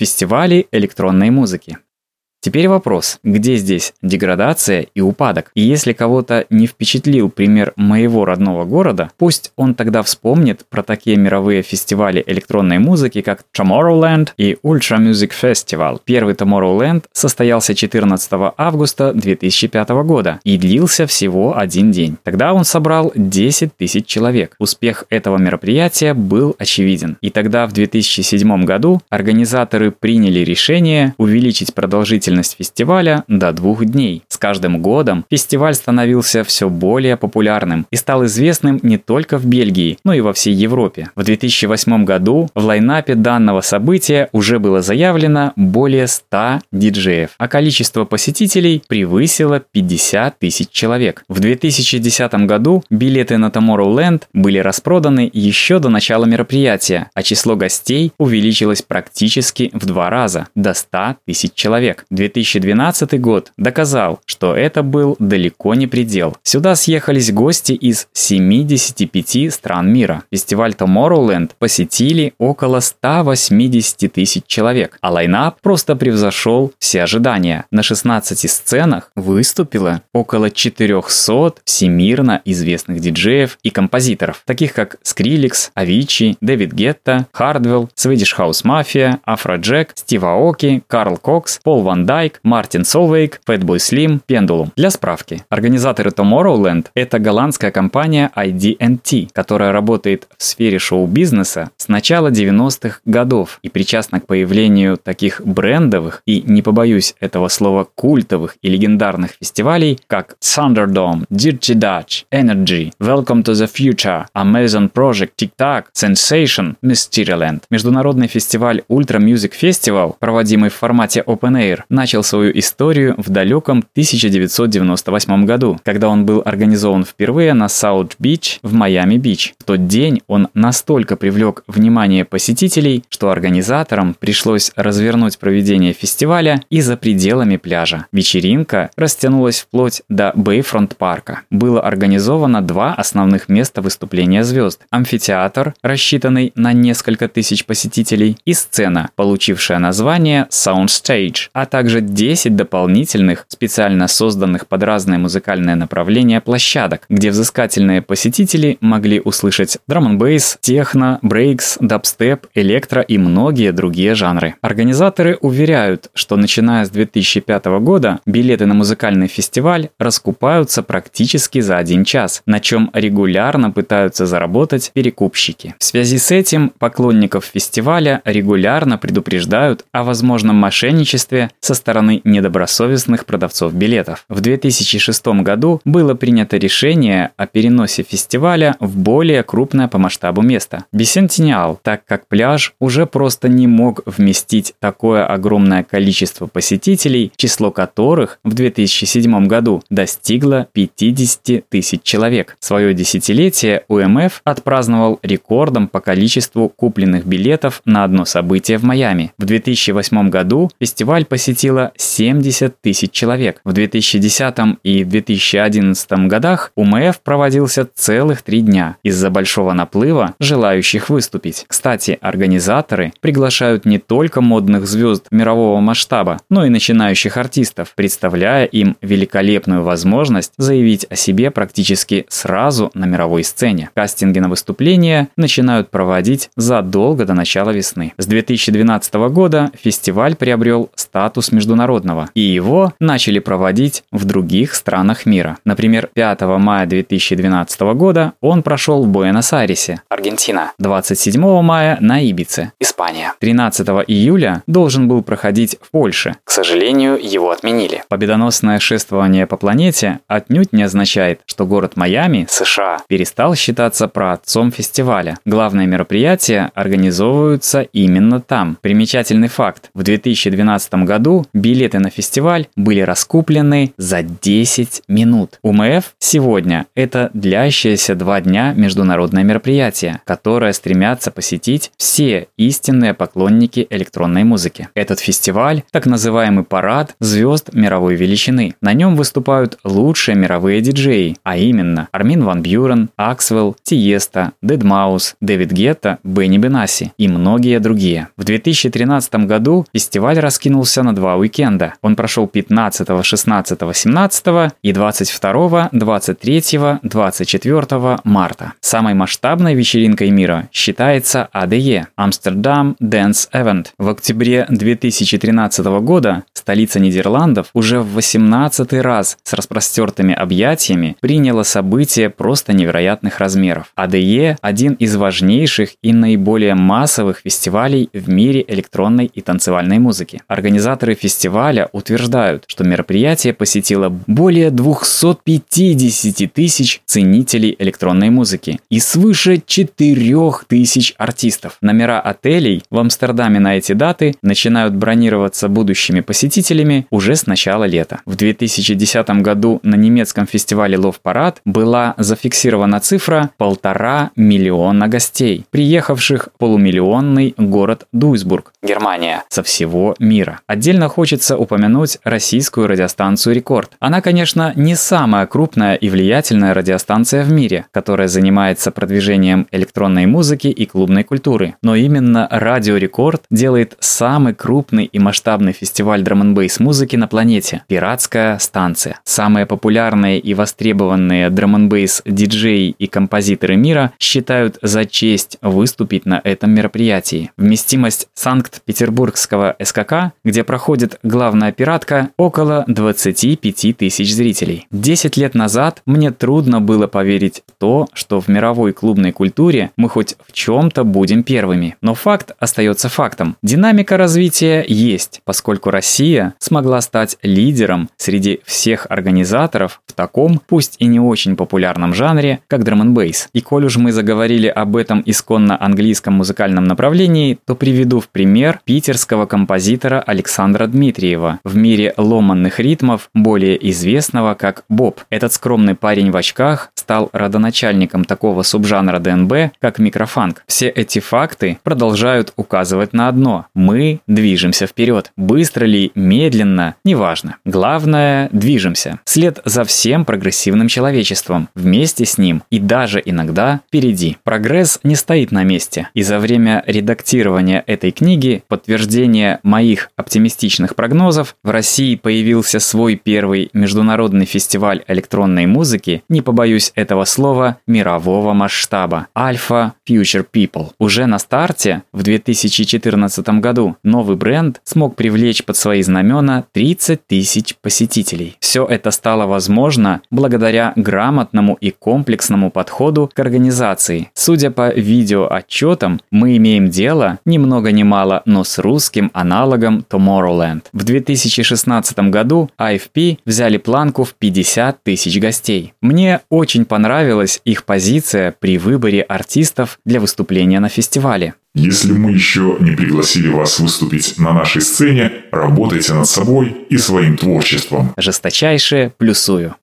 Фестивали электронной музыки. Теперь вопрос, где здесь деградация и упадок? И если кого-то не впечатлил пример моего родного города, пусть он тогда вспомнит про такие мировые фестивали электронной музыки, как Tomorrowland и Ultra Music Festival. Первый Tomorrowland состоялся 14 августа 2005 года и длился всего один день. Тогда он собрал 10 тысяч человек. Успех этого мероприятия был очевиден. И тогда в 2007 году организаторы приняли решение увеличить продолжительность длительность фестиваля до двух дней. С каждым годом фестиваль становился все более популярным и стал известным не только в Бельгии, но и во всей Европе. В 2008 году в лайнапе данного события уже было заявлено более 100 диджеев, а количество посетителей превысило 50 тысяч человек. В 2010 году билеты на Tomorrowland были распроданы еще до начала мероприятия, а число гостей увеличилось практически в два раза – до 100 тысяч человек. 2012 год доказал, что это был далеко не предел. Сюда съехались гости из 75 стран мира. Фестиваль Tomorrowland посетили около 180 тысяч человек, а лайнап просто превзошел все ожидания. На 16 сценах выступило около 400 всемирно известных диджеев и композиторов, таких как Skrillex, Avicii, Дэвид Гетта, Hardwell, Swedish House Mafia, Afrojack, Стив Аоки, Карл Кокс, Пол Ван Дайк, Мартин Солвейк, Fatboy Slim, Pendulum. Для справки, организаторы Tomorrowland – это голландская компания ID&T, которая работает в сфере шоу-бизнеса с начала 90-х годов и причастна к появлению таких брендовых и, не побоюсь этого слова, культовых и легендарных фестивалей, как Thunderdome, Dirty Dutch, Energy, Welcome to the Future, Amazon Project, TikTok, Sensation, Mysteryland. Международный фестиваль Ultra Music Festival, проводимый в формате Open Air, начал свою историю в далеком 1998 году, когда он был организован впервые на Саут-Бич в Майами-Бич. В тот день он настолько привлек внимание посетителей, что организаторам пришлось развернуть проведение фестиваля и за пределами пляжа. Вечеринка растянулась вплоть до Бейфронт парка. Было организовано два основных места выступления звезд. Амфитеатр, рассчитанный на несколько тысяч посетителей, и сцена, получившая название Soundstage, а также также 10 дополнительных, специально созданных под разные музыкальные направления площадок, где взыскательные посетители могли услышать драм бейс техно, брейкс, дабстеп, электро и многие другие жанры. Организаторы уверяют, что начиная с 2005 года билеты на музыкальный фестиваль раскупаются практически за один час, на чем регулярно пытаются заработать перекупщики. В связи с этим поклонников фестиваля регулярно предупреждают о возможном мошенничестве со стороны недобросовестных продавцов билетов. В 2006 году было принято решение о переносе фестиваля в более крупное по масштабу место – Бисентиниал, так как пляж уже просто не мог вместить такое огромное количество посетителей, число которых в 2007 году достигло 50 тысяч человек. Свое десятилетие УМФ отпраздновал рекордом по количеству купленных билетов на одно событие в Майами. В 2008 году фестиваль посетил посетило 70 тысяч человек. В 2010 и 2011 годах УМФ проводился целых три дня из-за большого наплыва желающих выступить. Кстати, организаторы приглашают не только модных звезд мирового масштаба, но и начинающих артистов, представляя им великолепную возможность заявить о себе практически сразу на мировой сцене. Кастинги на выступления начинают проводить задолго до начала весны. С 2012 года фестиваль приобрел статус международного, и его начали проводить в других странах мира. Например, 5 мая 2012 года он прошел в Буэнос-Айресе, Аргентина, 27 мая на Ибице, Испания. 13 июля должен был проходить в Польше. К сожалению, его отменили. Победоносное шествование по планете отнюдь не означает, что город Майами, США, перестал считаться праотцом фестиваля. Главные мероприятия организовываются именно там. Примечательный факт. В 2012 году билеты на фестиваль были раскуплены за 10 минут. УМФ сегодня – это длящееся два дня международное мероприятие, которое стремятся посетить все истинные поклонники электронной музыки. Этот фестиваль – так называемый парад звезд мировой величины. На нем выступают лучшие мировые диджеи, а именно Армин Ван Бюрен, Аксвелл, Тиеста, Дедмаус, Дэвид Гетта, Бенни Бенаси и многие другие. В 2013 году фестиваль раскинулся на два уикенда. Он прошел 15, 16, 17 и 22, 23, 24 марта. Самой масштабной вечеринкой мира считается ADE – Amsterdam Dance Event. В октябре 2013 года столица Нидерландов уже в 18 раз с распростертыми объятиями приняла событие просто невероятных размеров. ADE – один из важнейших и наиболее массовых фестивалей в мире электронной и танцевальной музыки. Организаторы фестиваля утверждают, что мероприятие посетило более 250 тысяч ценителей электронной музыки и свыше 4 тысяч артистов. Номера отелей в Амстердаме на эти даты начинают бронироваться будущими посетителями уже с начала лета. В 2010 году на немецком фестивале Love Parade была зафиксирована цифра полтора миллиона гостей, приехавших в полумиллионный город Дуйсбург, Германия, со всего мира. Отдельно хочется упомянуть российскую радиостанцию «Рекорд». Она, конечно, не самая крупная и влиятельная радиостанция в мире, которая занимается продвижением электронной музыки и клубной культуры. Но именно Радио Рекорд делает самый крупный и масштабный фестиваль драм н музыки на планете – «Пиратская станция». Самые популярные и востребованные драм н диджеи и композиторы мира считают за честь выступить на этом мероприятии. Вместимость Санкт-Петербургского СКК, где проходит главная пиратка, около 25 тысяч зрителей. Десять лет назад мне трудно было поверить в то, что в мировой клубной культуре мы хоть в чем-то будем первыми. Но факт остается фактом. Динамика развития есть, поскольку Россия смогла стать лидером среди всех организаторов в таком, пусть и не очень популярном жанре, как драм н И коль уж мы заговорили об этом исконно английском музыкальном направлении, то приведу в пример питерского композитора Александра Дмитриева, в мире ломанных ритмов, более известного как Боб. Этот скромный парень в очках стал родоначальником такого субжанра ДНБ, как микрофанк. Все эти факты продолжают указывать на одно – мы движемся вперед. Быстро ли, медленно, неважно. Главное – движемся. След за всем прогрессивным человечеством, вместе с ним и даже иногда впереди. Прогресс не стоит на месте, и за время редактирования этой книги подтверждение моих оптимистичных прогнозов в России появился свой первый международный фестиваль электронной музыки, не побоюсь этого слова, мирового масштаба – Alpha Future People. Уже на старте, в 2014 году, новый бренд смог привлечь под свои знамена 30 тысяч посетителей. Все это стало возможно благодаря грамотному и комплексному подходу к организации. Судя по видеоотчетам, мы имеем дело, ни много ни мало, но с русским аналогом Tomorrowland. В 2016 году IFP взяли планку в 50 тысяч гостей. Мне очень понравилась их позиция при выборе артистов для выступления на фестивале. Если мы еще не пригласили вас выступить на нашей сцене, работайте над собой и своим творчеством. Жесточайшее плюсую.